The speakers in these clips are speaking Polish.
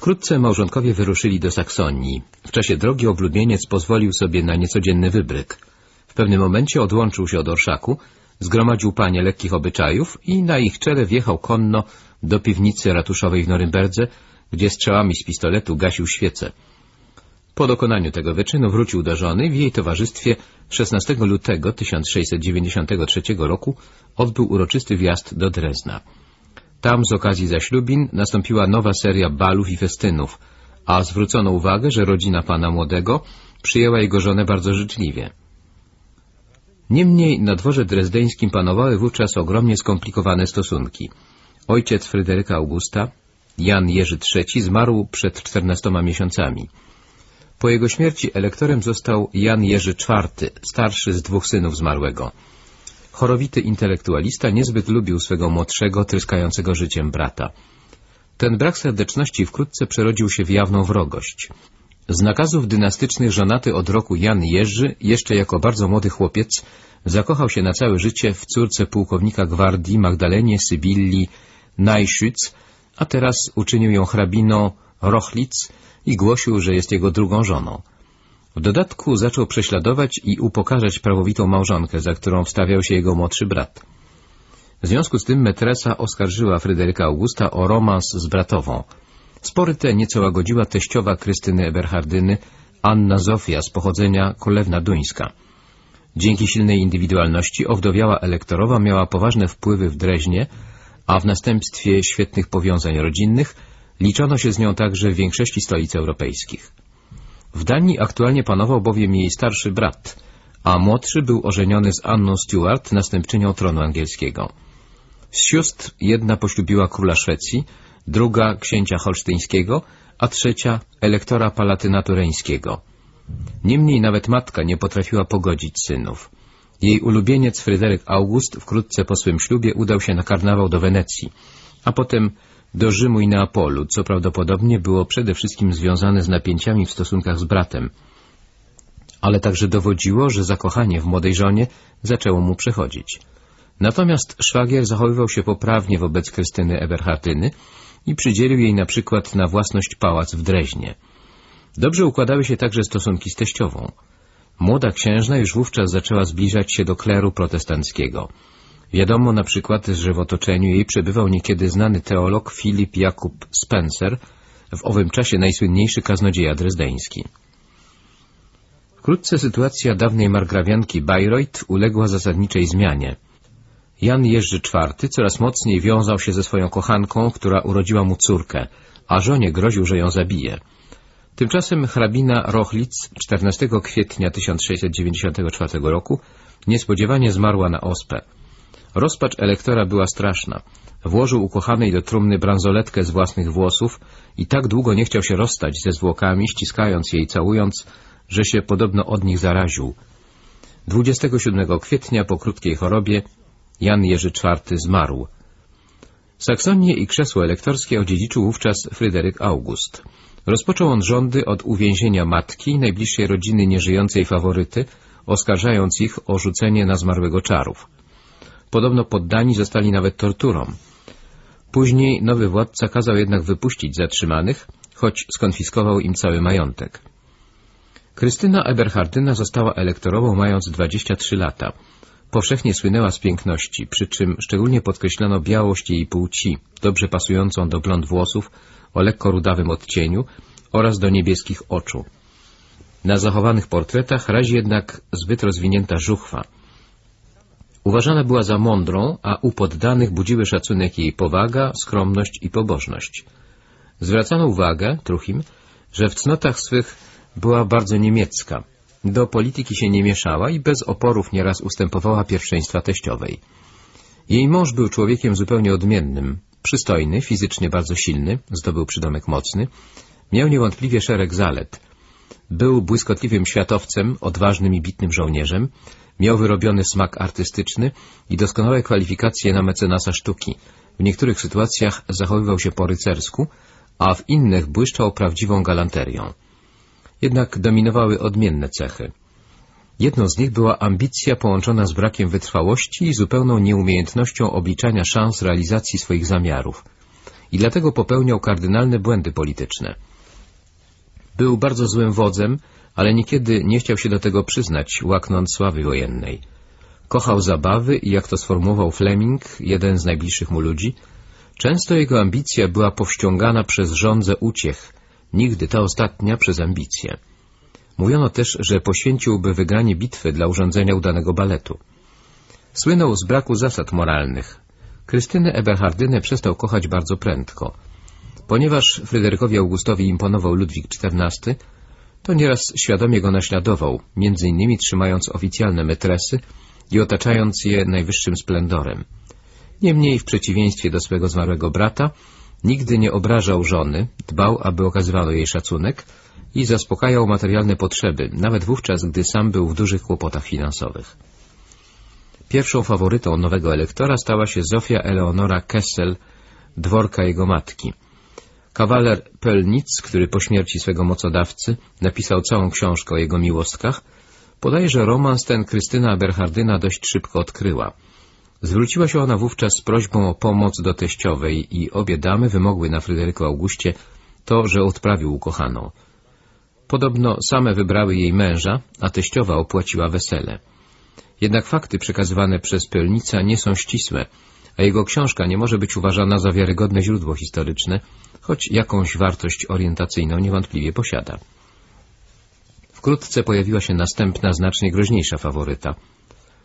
Wkrótce małżonkowie wyruszyli do Saksonii. W czasie drogi oblubieniec pozwolił sobie na niecodzienny wybryk. W pewnym momencie odłączył się od orszaku, zgromadził panie lekkich obyczajów i na ich czele wjechał konno do piwnicy ratuszowej w Norymberdze, gdzie strzałami z pistoletu gasił świece. Po dokonaniu tego wyczynu wrócił do żony w jej towarzystwie 16 lutego 1693 roku odbył uroczysty wjazd do Drezna. Tam z okazji zaślubin nastąpiła nowa seria balów i festynów, a zwrócono uwagę, że rodzina pana młodego przyjęła jego żonę bardzo życzliwie. Niemniej na dworze drezdeńskim panowały wówczas ogromnie skomplikowane stosunki. Ojciec Fryderyka Augusta, Jan Jerzy III, zmarł przed czternastoma miesiącami. Po jego śmierci elektorem został Jan Jerzy IV, starszy z dwóch synów zmarłego. Chorowity intelektualista niezbyt lubił swego młodszego, tryskającego życiem brata. Ten brak serdeczności wkrótce przerodził się w jawną wrogość. Z nakazów dynastycznych żonaty od roku Jan Jerzy, jeszcze jako bardzo młody chłopiec, zakochał się na całe życie w córce pułkownika gwardii Magdalenie Sybilli Najszüc, a teraz uczynił ją hrabiną Rochlitz i głosił, że jest jego drugą żoną. W dodatku zaczął prześladować i upokarzać prawowitą małżonkę, za którą wstawiał się jego młodszy brat. W związku z tym metresa oskarżyła Fryderyka Augusta o romans z bratową. Spory te nieco łagodziła teściowa Krystyny Eberhardyny, Anna Zofia z pochodzenia Królewna Duńska. Dzięki silnej indywidualności owdowiała elektorowa miała poważne wpływy w Dreźnie, a w następstwie świetnych powiązań rodzinnych liczono się z nią także w większości stolic europejskich. W Danii aktualnie panował bowiem jej starszy brat, a młodszy był ożeniony z Anną Stuart, następczynią tronu angielskiego. Z sióstr jedna poślubiła króla Szwecji, druga księcia holsztyńskiego, a trzecia elektora palatynatu reńskiego. Niemniej nawet matka nie potrafiła pogodzić synów. Jej ulubieniec Fryderyk August wkrótce po swym ślubie udał się na karnawał do Wenecji, a potem do Rzymu i Neapolu, co prawdopodobnie było przede wszystkim związane z napięciami w stosunkach z bratem, ale także dowodziło, że zakochanie w młodej żonie zaczęło mu przechodzić. Natomiast szwagier zachowywał się poprawnie wobec Krystyny Eberhardyny i przydzielił jej na przykład na własność pałac w Dreźnie. Dobrze układały się także stosunki z teściową. Młoda księżna już wówczas zaczęła zbliżać się do kleru protestanckiego. Wiadomo na przykład, że w otoczeniu jej przebywał niekiedy znany teolog Filip Jakub Spencer, w owym czasie najsłynniejszy kaznodzieja drezdeński. Wkrótce sytuacja dawnej margrawianki Bayreuth uległa zasadniczej zmianie. Jan Jerzy IV coraz mocniej wiązał się ze swoją kochanką, która urodziła mu córkę, a żonie groził, że ją zabije. Tymczasem hrabina Rochlitz 14 kwietnia 1694 roku niespodziewanie zmarła na ospę. Rozpacz elektora była straszna. Włożył ukochanej do trumny bransoletkę z własnych włosów i tak długo nie chciał się rozstać ze zwłokami, ściskając jej i całując, że się podobno od nich zaraził. 27 kwietnia po krótkiej chorobie Jan Jerzy IV zmarł. Saksonię i krzesło elektorskie odziedziczył wówczas Fryderyk August. Rozpoczął on rządy od uwięzienia matki najbliższej rodziny nieżyjącej faworyty, oskarżając ich o rzucenie na zmarłego czarów. Podobno poddani zostali nawet torturom. Później nowy władca kazał jednak wypuścić zatrzymanych, choć skonfiskował im cały majątek. Krystyna Eberhardyna została elektorową mając 23 lata. Powszechnie słynęła z piękności, przy czym szczególnie podkreślono białość jej płci, dobrze pasującą do blond włosów, o lekko rudawym odcieniu oraz do niebieskich oczu. Na zachowanych portretach razi jednak zbyt rozwinięta żuchwa. Uważana była za mądrą, a u poddanych budziły szacunek jej powaga, skromność i pobożność. Zwracano uwagę, Truchim, że w cnotach swych była bardzo niemiecka. Do polityki się nie mieszała i bez oporów nieraz ustępowała pierwszeństwa teściowej. Jej mąż był człowiekiem zupełnie odmiennym, przystojny, fizycznie bardzo silny, zdobył przydomek mocny, miał niewątpliwie szereg zalet. Był błyskotliwym światowcem, odważnym i bitnym żołnierzem, miał wyrobiony smak artystyczny i doskonałe kwalifikacje na mecenasa sztuki. W niektórych sytuacjach zachowywał się po rycersku, a w innych błyszczał prawdziwą galanterią. Jednak dominowały odmienne cechy. Jedną z nich była ambicja połączona z brakiem wytrwałości i zupełną nieumiejętnością obliczania szans realizacji swoich zamiarów. i dlatego popełniał kardynalne błędy polityczne. Był bardzo złym wodzem, ale niekiedy nie chciał się do tego przyznać, łaknąc sławy wojennej. Kochał zabawy i jak to sformułował Fleming, jeden z najbliższych mu ludzi, często jego ambicja była powściągana przez żądzę uciech, nigdy ta ostatnia przez ambicję. Mówiono też, że poświęciłby wygranie bitwy dla urządzenia udanego baletu. Słynął z braku zasad moralnych. Krystynę Eberhardynę przestał kochać bardzo prędko. Ponieważ Fryderykowi Augustowi imponował Ludwik XIV, to nieraz świadomie go naśladował, między innymi trzymając oficjalne metresy i otaczając je najwyższym splendorem. Niemniej, w przeciwieństwie do swego zmarłego brata, nigdy nie obrażał żony, dbał, aby okazywano jej szacunek i zaspokajał materialne potrzeby, nawet wówczas, gdy sam był w dużych kłopotach finansowych. Pierwszą faworytą nowego elektora stała się Zofia Eleonora Kessel, dworka jego matki. Kawaler Pölnitz, który po śmierci swego mocodawcy napisał całą książkę o jego miłostkach, podaje, że romans ten Krystyna Berhardyna dość szybko odkryła. Zwróciła się ona wówczas z prośbą o pomoc do teściowej i obie damy wymogły na Fryderyku Augustie to, że odprawił ukochaną. Podobno same wybrały jej męża, a teściowa opłaciła wesele. Jednak fakty przekazywane przez Pielnica nie są ścisłe, a jego książka nie może być uważana za wiarygodne źródło historyczne, choć jakąś wartość orientacyjną niewątpliwie posiada. Wkrótce pojawiła się następna, znacznie groźniejsza faworyta.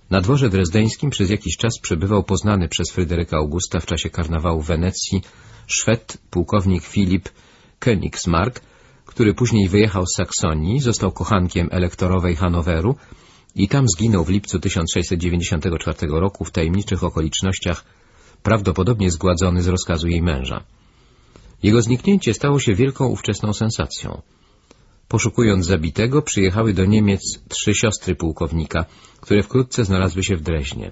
Na dworze drezdeńskim przez jakiś czas przebywał poznany przez Fryderyka Augusta w czasie karnawału w Wenecji Szwed, pułkownik Filip Königsmark, który później wyjechał z Saksonii, został kochankiem elektorowej Hanoweru i tam zginął w lipcu 1694 roku w tajemniczych okolicznościach, prawdopodobnie zgładzony z rozkazu jej męża. Jego zniknięcie stało się wielką ówczesną sensacją. Poszukując zabitego, przyjechały do Niemiec trzy siostry pułkownika, które wkrótce znalazły się w Dreźnie.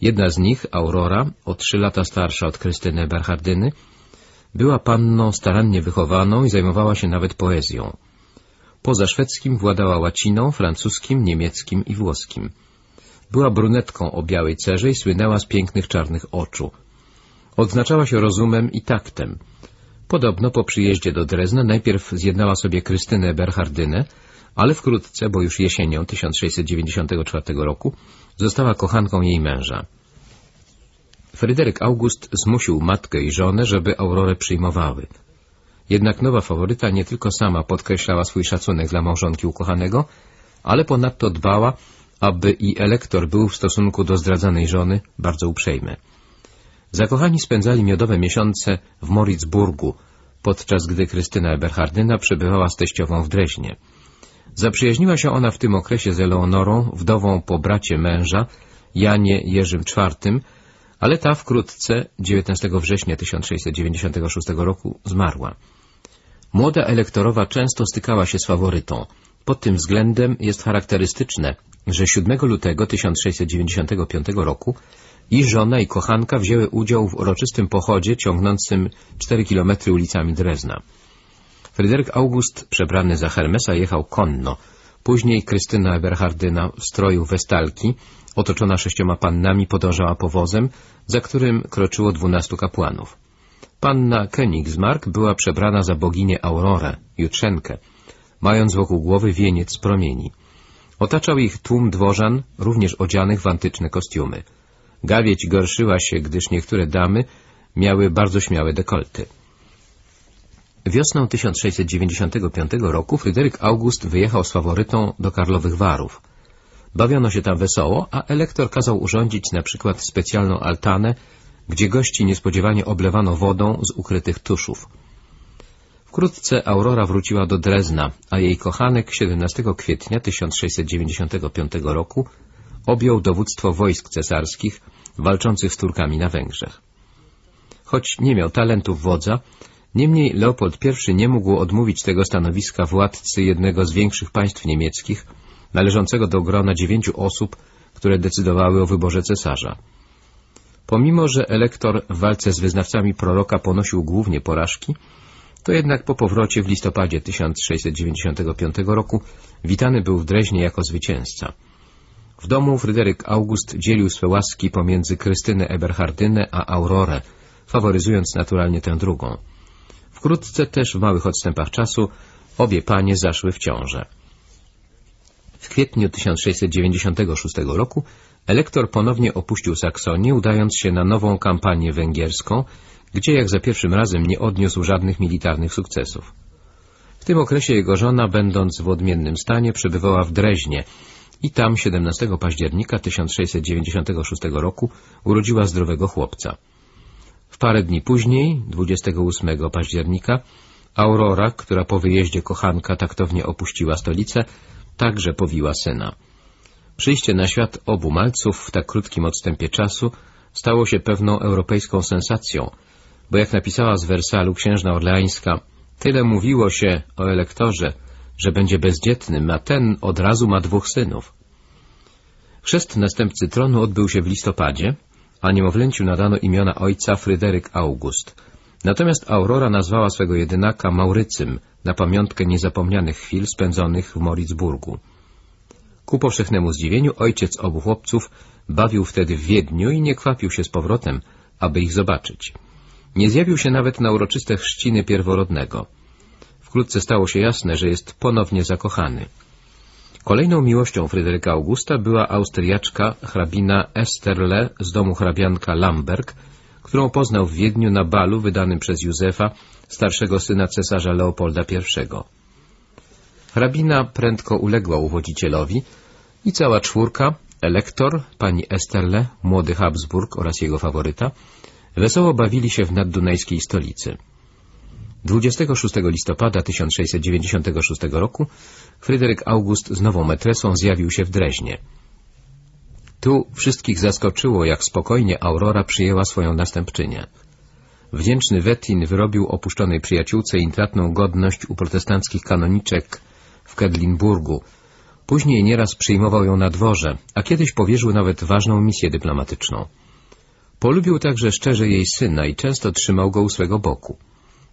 Jedna z nich, Aurora, o trzy lata starsza od Krystyny Berhardyny, była panną starannie wychowaną i zajmowała się nawet poezją. Poza szwedzkim władała łaciną, francuskim, niemieckim i włoskim. Była brunetką o białej cerze i słynęła z pięknych czarnych oczu. Odznaczała się rozumem i taktem. Podobno po przyjeździe do Drezna najpierw zjednała sobie Krystynę Berhardynę, ale wkrótce, bo już jesienią 1694 roku, została kochanką jej męża. Fryderyk August zmusił matkę i żonę, żeby Aurorę przyjmowały. Jednak nowa faworyta nie tylko sama podkreślała swój szacunek dla małżonki ukochanego, ale ponadto dbała, aby i elektor był w stosunku do zdradzanej żony bardzo uprzejmy. Zakochani spędzali miodowe miesiące w Moritzburgu, podczas gdy Krystyna Eberhardyna przebywała z teściową w Dreźnie. Zaprzyjaźniła się ona w tym okresie z Eleonorą, wdową po bracie męża, Janie Jerzym IV, ale ta wkrótce, 19 września 1696 roku, zmarła. Młoda elektorowa często stykała się z faworytą. Pod tym względem jest charakterystyczne, że 7 lutego 1695 roku i żona i kochanka wzięły udział w uroczystym pochodzie ciągnącym 4 kilometry ulicami Drezna. Fryderyk August, przebrany za Hermesa, jechał konno. Później Krystyna Eberhardyna w stroju westalki, otoczona sześcioma pannami, podążała powozem, za którym kroczyło dwunastu kapłanów. Panna Königsmark była przebrana za boginię Aurorę, Jutrzenkę, mając wokół głowy wieniec promieni. Otaczał ich tłum dworzan, również odzianych w antyczne kostiumy. Gawieć gorszyła się, gdyż niektóre damy miały bardzo śmiałe dekolty. Wiosną 1695 roku Fryderyk August wyjechał z faworytą do Karlowych Warów. Bawiono się tam wesoło, a elektor kazał urządzić na przykład specjalną altanę, gdzie gości niespodziewanie oblewano wodą z ukrytych tuszów. Wkrótce Aurora wróciła do Drezna, a jej kochanek 17 kwietnia 1695 roku objął dowództwo wojsk cesarskich walczących z Turkami na Węgrzech. Choć nie miał talentów wodza, niemniej Leopold I nie mógł odmówić tego stanowiska władcy jednego z większych państw niemieckich, należącego do grona dziewięciu osób, które decydowały o wyborze cesarza. Pomimo, że elektor w walce z wyznawcami proroka ponosił głównie porażki, to jednak po powrocie w listopadzie 1695 roku witany był w Dreźnie jako zwycięzca. W domu Fryderyk August dzielił swe łaski pomiędzy Krystynę Eberhardynę a Aurorę, faworyzując naturalnie tę drugą. Wkrótce też w małych odstępach czasu obie panie zaszły w ciążę. W kwietniu 1696 roku elektor ponownie opuścił Saksonię, udając się na nową kampanię węgierską, gdzie jak za pierwszym razem nie odniósł żadnych militarnych sukcesów. W tym okresie jego żona, będąc w odmiennym stanie, przebywała w Dreźnie i tam 17 października 1696 roku urodziła zdrowego chłopca. W parę dni później, 28 października, Aurora, która po wyjeździe kochanka taktownie opuściła stolicę, także powiła syna. Przyjście na świat obu malców w tak krótkim odstępie czasu stało się pewną europejską sensacją, bo jak napisała z Wersalu księżna orleańska, tyle mówiło się o elektorze, że będzie bezdzietnym, a ten od razu ma dwóch synów. Chrzest następcy tronu odbył się w listopadzie, a niemowlęciu nadano imiona ojca Fryderyk August. Natomiast Aurora nazwała swego jedynaka Maurycym, na pamiątkę niezapomnianych chwil spędzonych w Moritzburgu. Ku powszechnemu zdziwieniu ojciec obu chłopców bawił wtedy w Wiedniu i nie kwapił się z powrotem, aby ich zobaczyć. Nie zjawił się nawet na uroczyste chrzciny pierworodnego. Wkrótce stało się jasne, że jest ponownie zakochany. Kolejną miłością Fryderyka Augusta była austriaczka hrabina Esterle z domu hrabianka Lamberg, którą poznał w Wiedniu na balu wydanym przez Józefa, starszego syna cesarza Leopolda I. Hrabina prędko uległa uwodzicielowi i cała czwórka, elektor, pani Esterle, młody Habsburg oraz jego faworyta, wesoło bawili się w naddunajskiej stolicy. 26 listopada 1696 roku Fryderyk August z nową metresą zjawił się w Dreźnie. Tu wszystkich zaskoczyło, jak spokojnie Aurora przyjęła swoją następczynię. Wdzięczny Wettin wyrobił opuszczonej przyjaciółce intratną godność u protestanckich kanoniczek w Kedlinburgu. Później nieraz przyjmował ją na dworze, a kiedyś powierzył nawet ważną misję dyplomatyczną. Polubił także szczerze jej syna i często trzymał go u swego boku.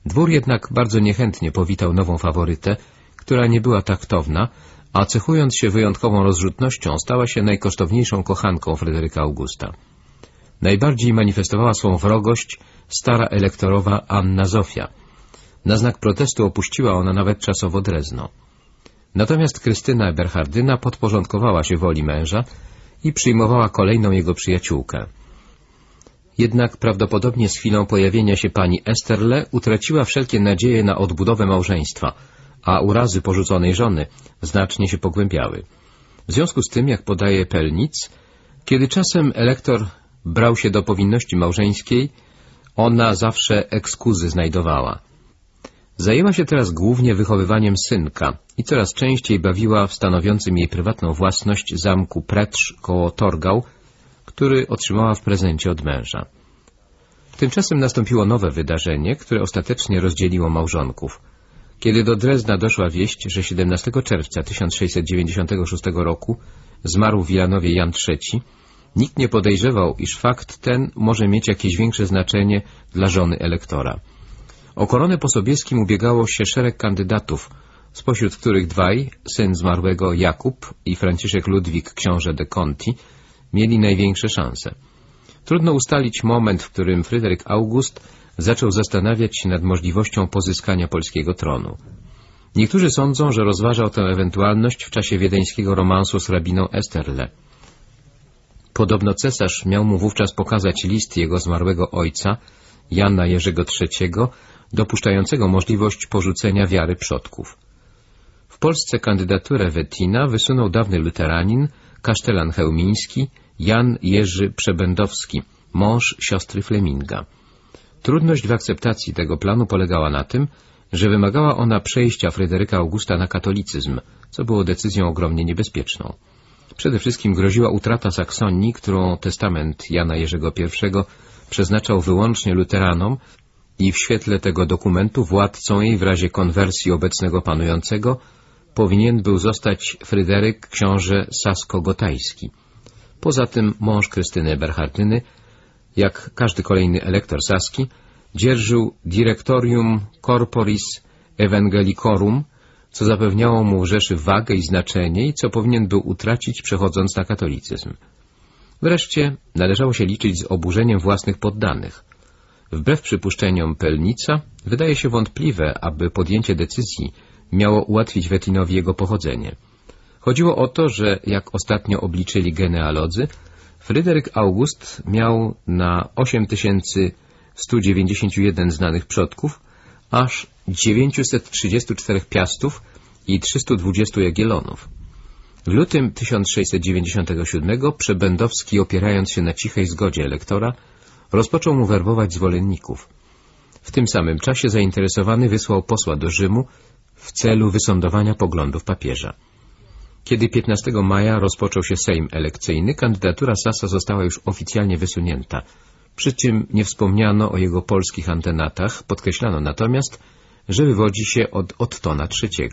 Dwór jednak bardzo niechętnie powitał nową faworytę, która nie była taktowna, a cechując się wyjątkową rozrzutnością stała się najkosztowniejszą kochanką Fryderyka Augusta. Najbardziej manifestowała swą wrogość stara elektorowa Anna Zofia. Na znak protestu opuściła ona nawet czasowo Drezno. Natomiast Krystyna Eberhardyna podporządkowała się woli męża i przyjmowała kolejną jego przyjaciółkę. Jednak prawdopodobnie z chwilą pojawienia się pani Esterle utraciła wszelkie nadzieje na odbudowę małżeństwa, a urazy porzuconej żony znacznie się pogłębiały. W związku z tym, jak podaje Pelnic, kiedy czasem elektor brał się do powinności małżeńskiej, ona zawsze ekskuzy znajdowała. Zajęła się teraz głównie wychowywaniem synka i coraz częściej bawiła w stanowiącym jej prywatną własność zamku Pretrz koło Torgał, który otrzymała w prezencie od męża. Tymczasem nastąpiło nowe wydarzenie, które ostatecznie rozdzieliło małżonków. Kiedy do Drezna doszła wieść, że 17 czerwca 1696 roku zmarł w Wilanowie Jan III, nikt nie podejrzewał, iż fakt ten może mieć jakieś większe znaczenie dla żony elektora. O koronę po Sobieskim ubiegało się szereg kandydatów, spośród których dwaj, syn zmarłego Jakub i Franciszek Ludwik, książę de Conti, mieli największe szanse. Trudno ustalić moment, w którym Fryderyk August zaczął zastanawiać się nad możliwością pozyskania polskiego tronu. Niektórzy sądzą, że rozważał tę ewentualność w czasie wiedeńskiego romansu z rabiną Esterle. Podobno cesarz miał mu wówczas pokazać list jego zmarłego ojca, Jana Jerzego III, dopuszczającego możliwość porzucenia wiary przodków. W Polsce kandydaturę Wettina wysunął dawny luteranin, kasztelan chełmiński, Jan Jerzy Przebędowski, mąż siostry Fleminga. Trudność w akceptacji tego planu polegała na tym, że wymagała ona przejścia Fryderyka Augusta na katolicyzm, co było decyzją ogromnie niebezpieczną. Przede wszystkim groziła utrata Saksonii, którą testament Jana Jerzego I przeznaczał wyłącznie luteranom i w świetle tego dokumentu władcą jej w razie konwersji obecnego panującego powinien był zostać Fryderyk książę Sasko-Gotajski. Poza tym mąż Krystyny Berhardyny, jak każdy kolejny elektor saski, dzierżył Directorium Corporis Evangelicorum, co zapewniało mu Rzeszy wagę i znaczenie i co powinien był utracić przechodząc na katolicyzm. Wreszcie należało się liczyć z oburzeniem własnych poddanych. Wbrew przypuszczeniom Pelnica, wydaje się wątpliwe, aby podjęcie decyzji miało ułatwić Wetinowi jego pochodzenie. Chodziło o to, że, jak ostatnio obliczyli genealodzy, Fryderyk August miał na 8191 znanych przodków aż 934 piastów i 320 jagielonów. W lutym 1697 Przebędowski, opierając się na cichej zgodzie elektora, rozpoczął mu werbować zwolenników. W tym samym czasie zainteresowany wysłał posła do Rzymu w celu wysądowania poglądów papieża. Kiedy 15 maja rozpoczął się Sejm elekcyjny, kandydatura Sasa została już oficjalnie wysunięta, przy czym nie wspomniano o jego polskich antenatach, podkreślano natomiast, że wywodzi się od Ottona III.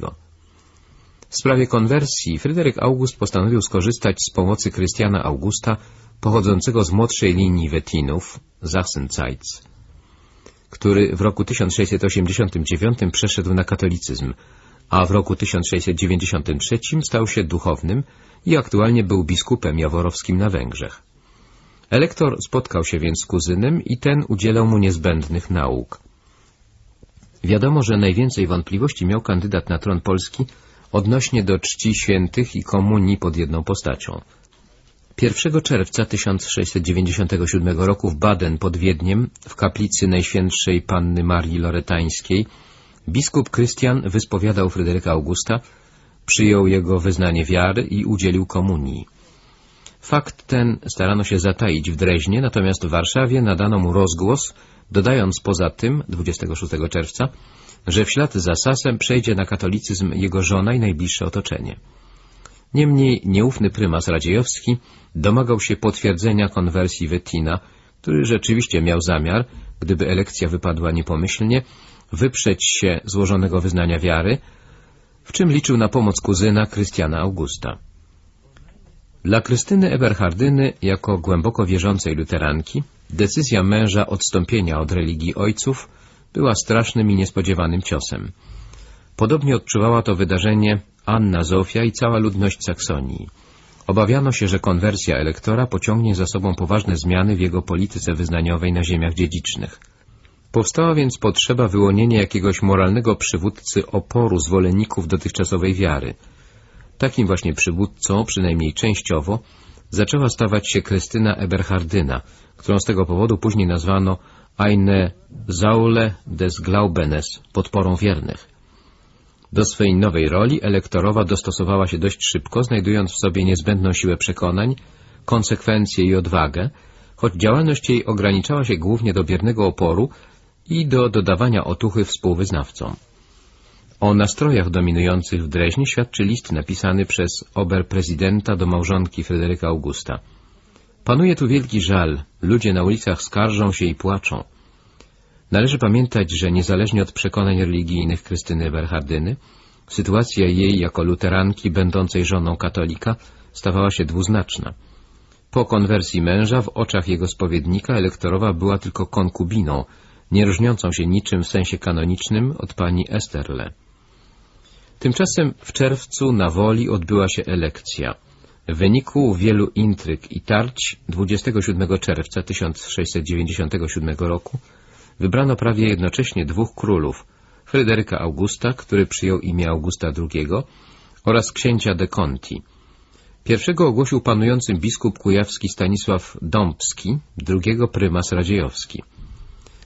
W sprawie konwersji Fryderyk August postanowił skorzystać z pomocy Krystiana Augusta, pochodzącego z młodszej linii Wettinów, Sachsenzeitz, który w roku 1689 przeszedł na katolicyzm, a w roku 1693 stał się duchownym i aktualnie był biskupem jaworowskim na Węgrzech. Elektor spotkał się więc z kuzynem i ten udzielał mu niezbędnych nauk. Wiadomo, że najwięcej wątpliwości miał kandydat na tron Polski odnośnie do czci świętych i komunii pod jedną postacią. 1 czerwca 1697 roku w Baden pod Wiedniem, w kaplicy Najświętszej Panny Marii Loretańskiej, biskup Krystian wyspowiadał Fryderyka Augusta, przyjął jego wyznanie wiary i udzielił komunii. Fakt ten starano się zataić w Dreźnie, natomiast w Warszawie nadano mu rozgłos, dodając poza tym 26 czerwca, że w ślad za Sasem przejdzie na katolicyzm jego żona i najbliższe otoczenie. Niemniej nieufny prymas Radziejowski domagał się potwierdzenia konwersji Wettina, który rzeczywiście miał zamiar, gdyby elekcja wypadła niepomyślnie, wyprzeć się złożonego wyznania wiary, w czym liczył na pomoc kuzyna Krystiana Augusta. Dla Krystyny Eberhardyny, jako głęboko wierzącej luteranki, decyzja męża odstąpienia od religii ojców była strasznym i niespodziewanym ciosem. Podobnie odczuwała to wydarzenie Anna Zofia i cała ludność Saksonii. Obawiano się, że konwersja elektora pociągnie za sobą poważne zmiany w jego polityce wyznaniowej na ziemiach dziedzicznych. Powstała więc potrzeba wyłonienia jakiegoś moralnego przywódcy oporu zwolenników dotychczasowej wiary. Takim właśnie przywódcą, przynajmniej częściowo, zaczęła stawać się Krystyna Eberhardyna, którą z tego powodu później nazwano Eine Saule des Glaubenes, podporą wiernych. Do swej nowej roli elektorowa dostosowała się dość szybko, znajdując w sobie niezbędną siłę przekonań, konsekwencję i odwagę, choć działalność jej ograniczała się głównie do biernego oporu i do dodawania otuchy współwyznawcom. O nastrojach dominujących w Dreźnie świadczy list napisany przez oberprezydenta do małżonki Fryderyka Augusta. Panuje tu wielki żal, ludzie na ulicach skarżą się i płaczą. Należy pamiętać, że niezależnie od przekonań religijnych Krystyny Berhardyny, sytuacja jej jako luteranki będącej żoną katolika stawała się dwuznaczna. Po konwersji męża w oczach jego spowiednika elektorowa była tylko konkubiną, nie różniącą się niczym w sensie kanonicznym od pani Esterle. Tymczasem w czerwcu na Woli odbyła się elekcja. W wyniku wielu intryg i tarć 27 czerwca 1697 roku wybrano prawie jednocześnie dwóch królów, Fryderyka Augusta, który przyjął imię Augusta II, oraz księcia de Conti. Pierwszego ogłosił panującym biskup kujawski Stanisław Dąbski, drugiego prymas Radziejowski.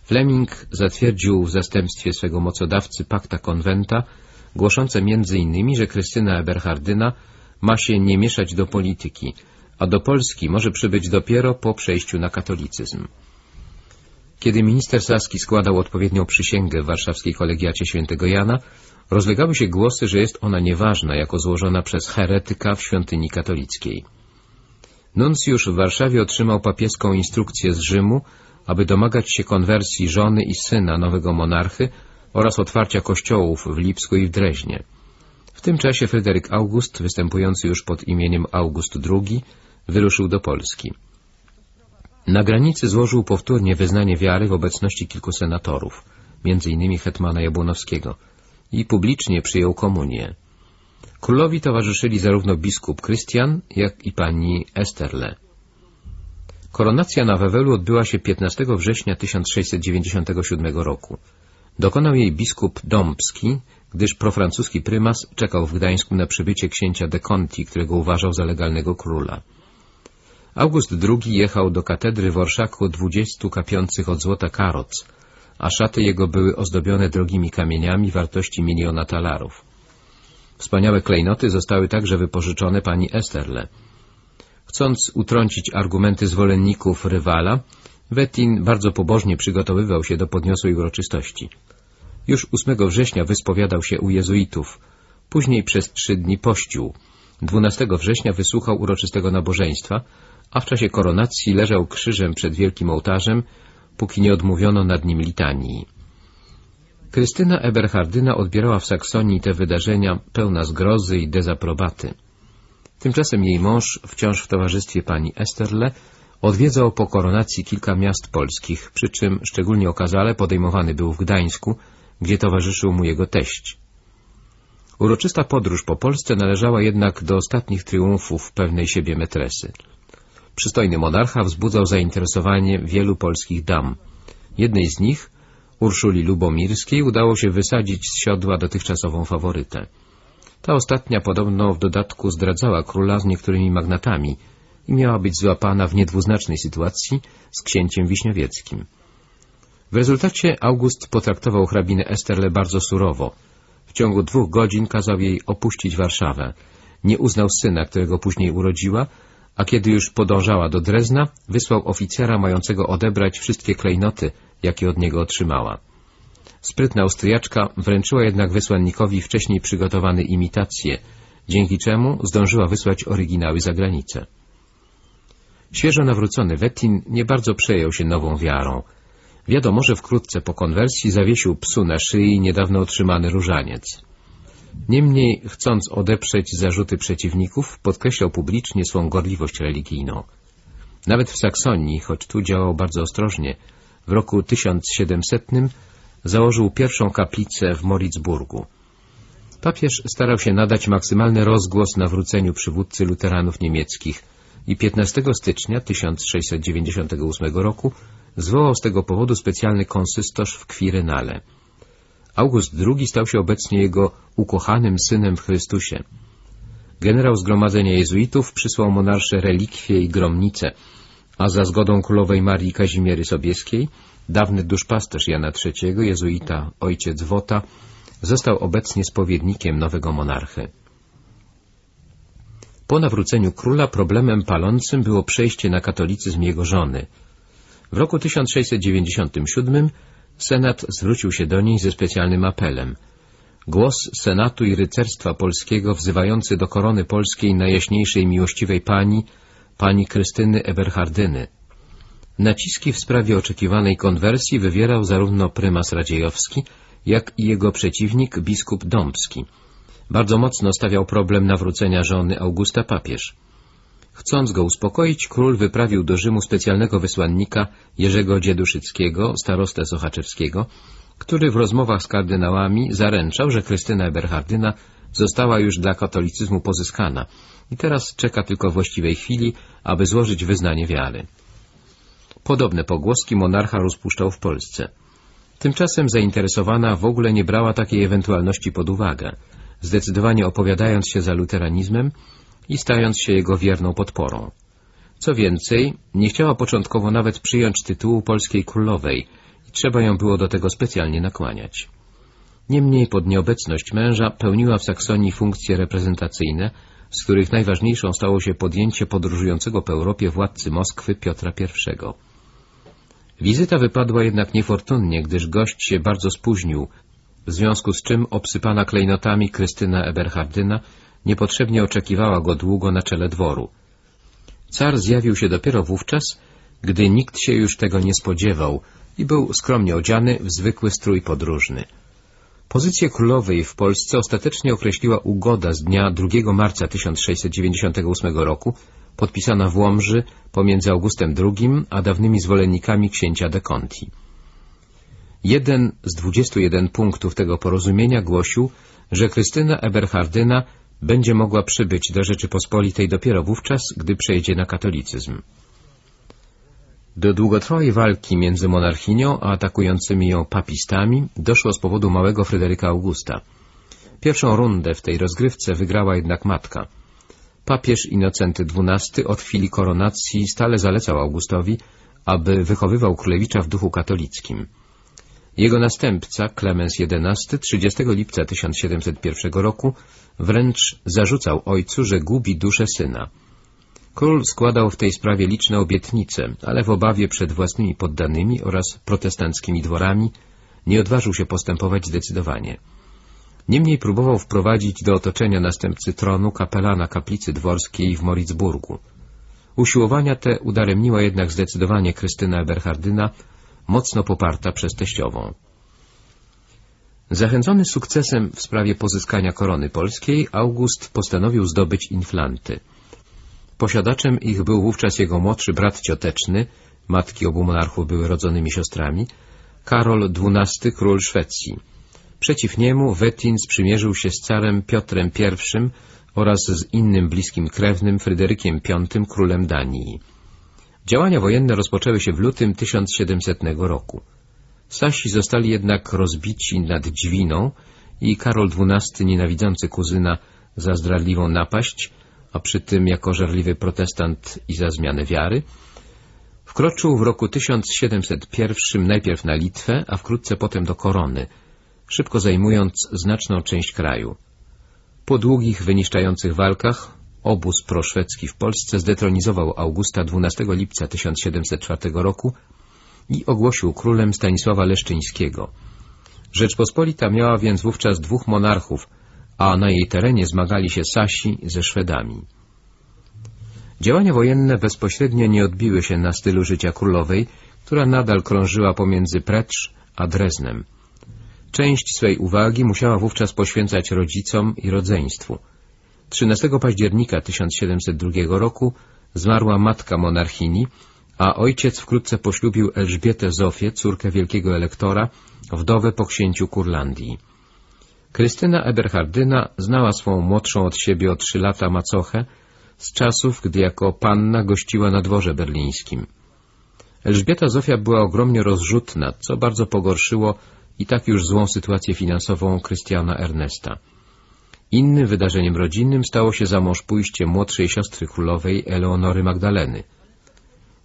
Fleming zatwierdził w zastępstwie swego mocodawcy pakta konwenta, głoszące innymi, że Krystyna Eberhardyna ma się nie mieszać do polityki, a do Polski może przybyć dopiero po przejściu na katolicyzm. Kiedy minister Saski składał odpowiednią przysięgę w warszawskiej kolegiacie świętego Jana, rozlegały się głosy, że jest ona nieważna jako złożona przez heretyka w świątyni katolickiej. Nuncjusz w Warszawie otrzymał papieską instrukcję z Rzymu, aby domagać się konwersji żony i syna nowego monarchy oraz otwarcia kościołów w Lipsku i w Dreźnie. W tym czasie Fryderyk August, występujący już pod imieniem August II, wyruszył do Polski. Na granicy złożył powtórnie wyznanie wiary w obecności kilku senatorów, m.in. hetmana Jabłonowskiego, i publicznie przyjął komunię. Królowi towarzyszyli zarówno biskup Krystian, jak i pani Esterle. Koronacja na Wawelu odbyła się 15 września 1697 roku. Dokonał jej biskup Dąbski, gdyż profrancuski prymas czekał w Gdańsku na przybycie księcia de Conti, którego uważał za legalnego króla. August II jechał do katedry w orszaku dwudziestu kapiących od złota karoc, a szaty jego były ozdobione drogimi kamieniami wartości miliona talarów. Wspaniałe klejnoty zostały także wypożyczone pani Esterle. Chcąc utrącić argumenty zwolenników rywala, Wettin bardzo pobożnie przygotowywał się do podniosłej uroczystości. Już 8 września wyspowiadał się u jezuitów, później przez trzy dni pościł. 12 września wysłuchał uroczystego nabożeństwa, a w czasie koronacji leżał krzyżem przed wielkim ołtarzem, póki nie odmówiono nad nim litanii. Krystyna Eberhardyna odbierała w Saksonii te wydarzenia pełna zgrozy i dezaprobaty. Tymczasem jej mąż, wciąż w towarzystwie pani Esterle, odwiedzał po koronacji kilka miast polskich, przy czym szczególnie okazale podejmowany był w Gdańsku, gdzie towarzyszył mu jego teść. Uroczysta podróż po Polsce należała jednak do ostatnich triumfów pewnej siebie metresy. Przystojny monarcha wzbudzał zainteresowanie wielu polskich dam. Jednej z nich, Urszuli Lubomirskiej, udało się wysadzić z siodła dotychczasową faworytę. Ta ostatnia podobno w dodatku zdradzała króla z niektórymi magnatami i miała być złapana w niedwuznacznej sytuacji z księciem wiśniowieckim. W rezultacie August potraktował hrabinę Esterle bardzo surowo. W ciągu dwóch godzin kazał jej opuścić Warszawę. Nie uznał syna, którego później urodziła, a kiedy już podążała do Drezna, wysłał oficera mającego odebrać wszystkie klejnoty, jakie od niego otrzymała. Sprytna Austriaczka wręczyła jednak wysłannikowi wcześniej przygotowane imitacje, dzięki czemu zdążyła wysłać oryginały za granicę. Świeżo nawrócony Wettin nie bardzo przejął się nową wiarą. Wiadomo, że wkrótce po konwersji zawiesił psu na szyi niedawno otrzymany różaniec. Niemniej, chcąc odeprzeć zarzuty przeciwników, podkreślał publicznie swą gorliwość religijną. Nawet w Saksonii, choć tu działał bardzo ostrożnie, w roku 1700 założył pierwszą kaplicę w Moritzburgu. Papież starał się nadać maksymalny rozgłos nawróceniu przywódcy luteranów niemieckich i 15 stycznia 1698 roku zwołał z tego powodu specjalny konsystosz w Kwirynale. August II stał się obecnie jego ukochanym synem w Chrystusie. Generał Zgromadzenia Jezuitów przysłał monarsze relikwie i gromnice, a za zgodą królowej Marii Kazimiery Sobieskiej dawny duszpasterz Jana III, jezuita ojciec Wota, został obecnie spowiednikiem nowego monarchy. Po nawróceniu króla problemem palącym było przejście na katolicyzm jego żony. W roku 1697 Senat zwrócił się do niej ze specjalnym apelem. Głos Senatu i rycerstwa polskiego wzywający do korony polskiej najjaśniejszej miłościwej pani, pani Krystyny Eberhardyny. Naciski w sprawie oczekiwanej konwersji wywierał zarówno prymas Radziejowski, jak i jego przeciwnik biskup Dąbski. Bardzo mocno stawiał problem nawrócenia żony Augusta papież. Chcąc go uspokoić, król wyprawił do Rzymu specjalnego wysłannika Jerzego Dzieduszyckiego, starostę Sochaczewskiego, który w rozmowach z kardynałami zaręczał, że Krystyna Eberhardyna została już dla katolicyzmu pozyskana i teraz czeka tylko właściwej chwili, aby złożyć wyznanie wiary. Podobne pogłoski monarcha rozpuszczał w Polsce. Tymczasem zainteresowana w ogóle nie brała takiej ewentualności pod uwagę, zdecydowanie opowiadając się za luteranizmem i stając się jego wierną podporą. Co więcej, nie chciała początkowo nawet przyjąć tytułu polskiej królowej i trzeba ją było do tego specjalnie nakłaniać. Niemniej pod nieobecność męża pełniła w Saksonii funkcje reprezentacyjne, z których najważniejszą stało się podjęcie podróżującego po Europie władcy Moskwy Piotra I. Wizyta wypadła jednak niefortunnie, gdyż gość się bardzo spóźnił, w związku z czym obsypana klejnotami Krystyna Eberhardyna niepotrzebnie oczekiwała go długo na czele dworu. Car zjawił się dopiero wówczas, gdy nikt się już tego nie spodziewał i był skromnie odziany w zwykły strój podróżny. Pozycję królowej w Polsce ostatecznie określiła ugoda z dnia 2 marca 1698 roku, podpisana w Łomży pomiędzy Augustem II a dawnymi zwolennikami księcia de Conti. Jeden z 21 punktów tego porozumienia głosił, że Krystyna Eberhardyna będzie mogła przybyć do Rzeczypospolitej dopiero wówczas, gdy przejdzie na katolicyzm. Do długotrwałej walki między monarchinią a atakującymi ją papistami doszło z powodu małego Fryderyka Augusta. Pierwszą rundę w tej rozgrywce wygrała jednak matka. Papież Innocenty XII od chwili koronacji stale zalecał Augustowi, aby wychowywał królewicza w duchu katolickim. Jego następca, Klemens XI, 30 lipca 1701 roku wręcz zarzucał ojcu, że gubi duszę syna. Król składał w tej sprawie liczne obietnice, ale w obawie przed własnymi poddanymi oraz protestanckimi dworami nie odważył się postępować zdecydowanie. Niemniej próbował wprowadzić do otoczenia następcy tronu kapelana kaplicy dworskiej w Moritzburgu. Usiłowania te udaremniła jednak zdecydowanie Krystyna Eberhardyna, mocno poparta przez teściową. Zachęcony sukcesem w sprawie pozyskania korony polskiej, August postanowił zdobyć inflanty. Posiadaczem ich był wówczas jego młodszy brat cioteczny, matki obu monarchów były rodzonymi siostrami, Karol XII, król Szwecji. Przeciw niemu Wettin sprzymierzył się z carem Piotrem I oraz z innym bliskim krewnym Fryderykiem V, królem Danii. Działania wojenne rozpoczęły się w lutym 1700 roku. Sasi zostali jednak rozbici nad Dźwiną i Karol XII, nienawidzący kuzyna za zdradliwą napaść, a przy tym jako żarliwy protestant i za zmianę wiary, wkroczył w roku 1701 najpierw na Litwę, a wkrótce potem do Korony, szybko zajmując znaczną część kraju. Po długich, wyniszczających walkach obóz proszwedzki w Polsce zdetronizował Augusta 12 lipca 1704 roku i ogłosił królem Stanisława Leszczyńskiego. Rzeczpospolita miała więc wówczas dwóch monarchów, a na jej terenie zmagali się Sasi ze Szwedami. Działania wojenne bezpośrednio nie odbiły się na stylu życia królowej, która nadal krążyła pomiędzy Precz a Dreznem. Część swej uwagi musiała wówczas poświęcać rodzicom i rodzeństwu. 13 października 1702 roku zmarła matka monarchini, a ojciec wkrótce poślubił Elżbietę Zofię, córkę wielkiego elektora, wdowę po księciu Kurlandii. Krystyna Eberhardyna znała swą młodszą od siebie o trzy lata macochę z czasów, gdy jako panna gościła na dworze berlińskim. Elżbieta Zofia była ogromnie rozrzutna, co bardzo pogorszyło i tak już złą sytuację finansową Krystiana Ernesta. Innym wydarzeniem rodzinnym stało się za mąż pójście młodszej siostry królowej Eleonory Magdaleny.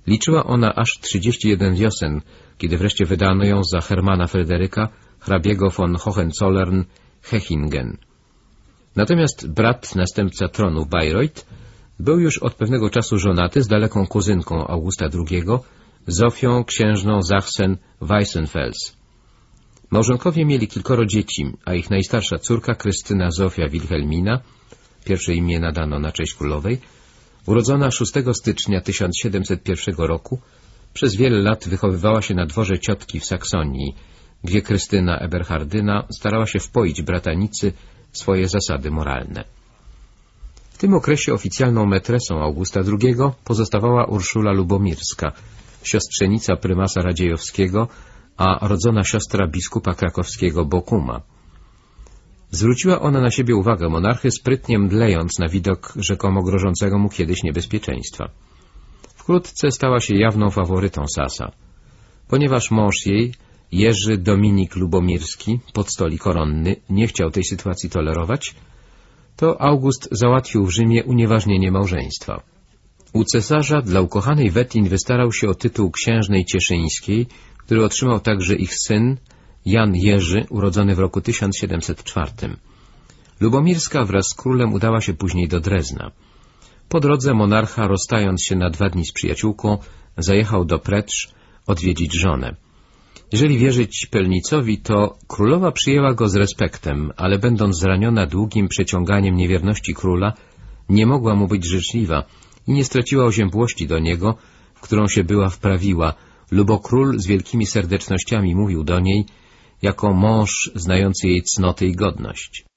Liczyła ona aż 31 wiosen, kiedy wreszcie wydano ją za Hermana Fryderyka, hrabiego von Hohenzollern-Hechingen. Natomiast brat, następca tronu Bayreuth, był już od pewnego czasu żonaty z daleką kuzynką Augusta II, Zofią księżną Sachsen-Weissenfels. Małżonkowie mieli kilkoro dzieci, a ich najstarsza córka, Krystyna Zofia Wilhelmina, pierwsze imię nadano na cześć królowej, urodzona 6 stycznia 1701 roku, przez wiele lat wychowywała się na dworze ciotki w Saksonii, gdzie Krystyna Eberhardyna starała się wpoić bratanicy swoje zasady moralne. W tym okresie oficjalną metresą Augusta II pozostawała Urszula Lubomirska, siostrzenica prymasa Radziejowskiego, a rodzona siostra biskupa krakowskiego Bokuma. Zwróciła ona na siebie uwagę monarchy, sprytnie mdlejąc na widok rzekomo grożącego mu kiedyś niebezpieczeństwa. Wkrótce stała się jawną faworytą Sasa. Ponieważ mąż jej, Jerzy Dominik Lubomirski, podstoli koronny, nie chciał tej sytuacji tolerować, to August załatwił w Rzymie unieważnienie małżeństwa. U cesarza dla ukochanej Wettin wystarał się o tytuł księżnej cieszyńskiej, który otrzymał także ich syn Jan Jerzy, urodzony w roku 1704. Lubomirska wraz z królem udała się później do Drezna. Po drodze monarcha, rozstając się na dwa dni z przyjaciółką, zajechał do Precz odwiedzić żonę. Jeżeli wierzyć Pelnicowi, to królowa przyjęła go z respektem, ale będąc zraniona długim przeciąganiem niewierności króla, nie mogła mu być życzliwa i nie straciła oziębłości do niego, w którą się była wprawiła, Lubokról z wielkimi serdecznościami mówił do niej, jako mąż znający jej cnoty i godność.